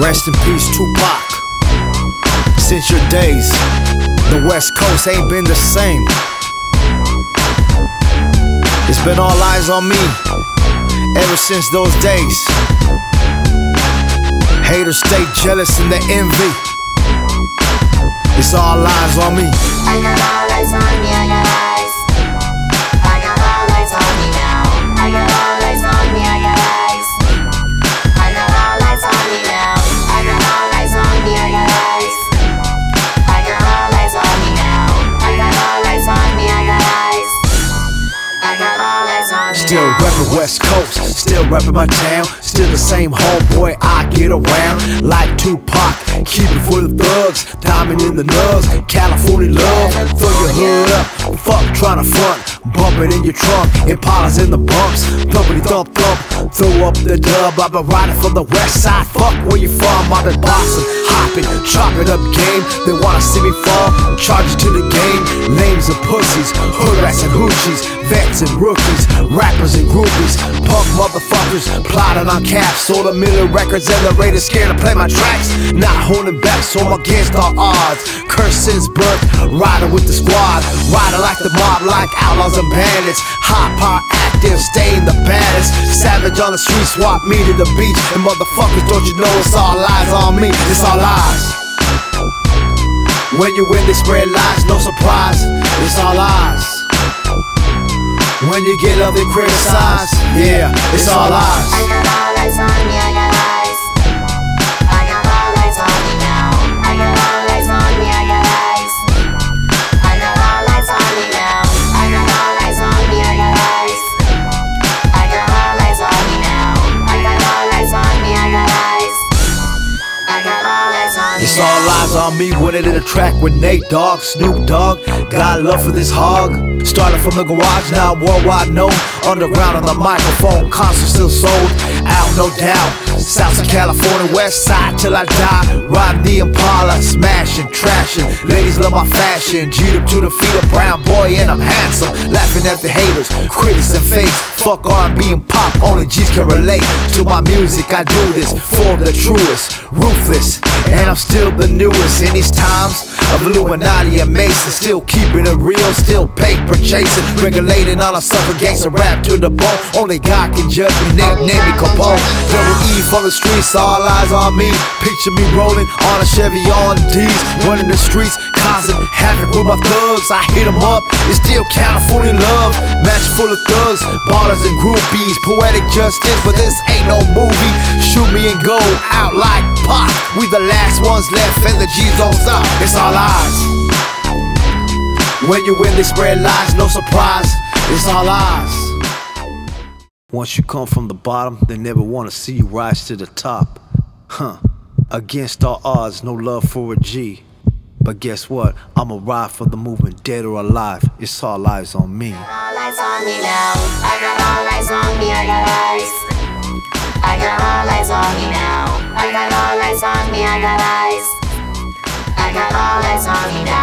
Rest in peace, Tupac. Since your days, the West Coast ain't been the same. It's been all eyes on me ever since those days. Haters stay jealous and they envy. It's all eyes on me. I got all eyes on me, Still reppin' West Coast, still reppin' my town. Still the same homeboy I get around. Like Tupac, keep it full of thugs. Diamond in the nugs, California love. Throw your hood up, fuck tryna front. Bump it in your trunk, Impalas in the bumps. Thumpity thump thump, throw up the dub. I've been riding from the west side. Fuck where you from, I've been boxing, hopping, chopping up game. They wanna see me fall, charge to the game. Lames and pussies, hood rats and hoochies, vets and rookies, rappers and groupies, punk motherfuckers plotting on caps. Sold a million records and the Raiders scared to play my tracks. Not holding back, so I'm against all odds. Curse since birth, riding with the squad, riding like the mob, like outlaws and bandits. High power active, staying the baddest. Savage on the street, swap me to the beach. And motherfuckers, don't you know it's all lies on me? It's all lies. When you win, they spread lies, no surprise. It's all lies. When you get love, they criticize. Yeah, it's all lies. On me, winning in a track with Nate Dogg, Snoop Dogg. Got love for this hog. Started from the garage, now worldwide known. Underground on the microphone, concert still sold. Out, no doubt. South of California, west side till I die. The Impala. Ladies love my fashion. Up to the feet of brown boy, and I'm handsome. Laughing at the haters, critics and fakes. Fuck R&B and pop, only G's can relate to my music. I do this for the truest, ruthless, and I'm still the newest in these times of Illuminati and Mason. Still keeping it real, still paper chasing, regulating all I suffer gangsta rap to the bone. Only God can judge me, name, name me Capone. Double E from the streets, all eyes on me. Picture me rolling on a Chevy on D's, running the streets, havoc with my thugs. I hit 'em up, it's still California love. Match full of thugs, ballers and groupies. Poetic justice, but this ain't no movie. Shoot me and go out like pop. We the last ones left, and the G's don't stop. It's all eyes. When you win, they spread lies, no surprise. It's all eyes. Once you come from the bottom, they never want to see you rise to the top. Huh. Against all odds, no love for a G. But guess what? I'ma ride for the movement, dead or alive. It's all eyes on me. all eyes on me now. I got all eyes on me, I got eyes. I got all eyes on me now. I got all eyes on me, I got eyes. I got all eyes on me now.